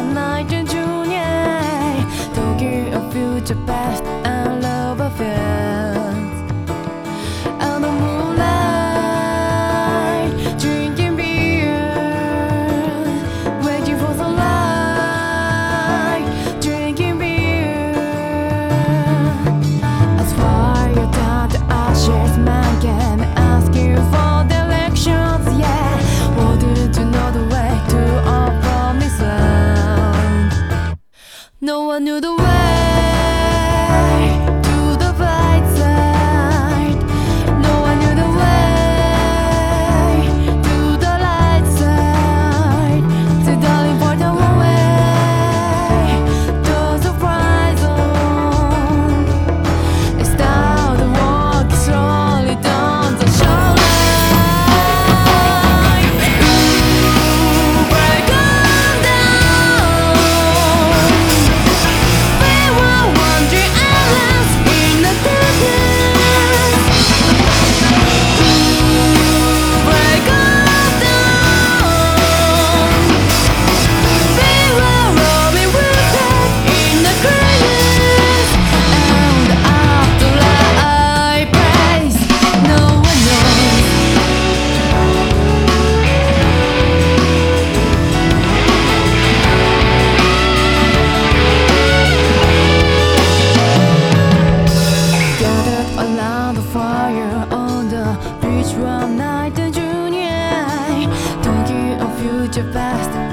and I do. No one knew the It's one night in junior, talking of future past.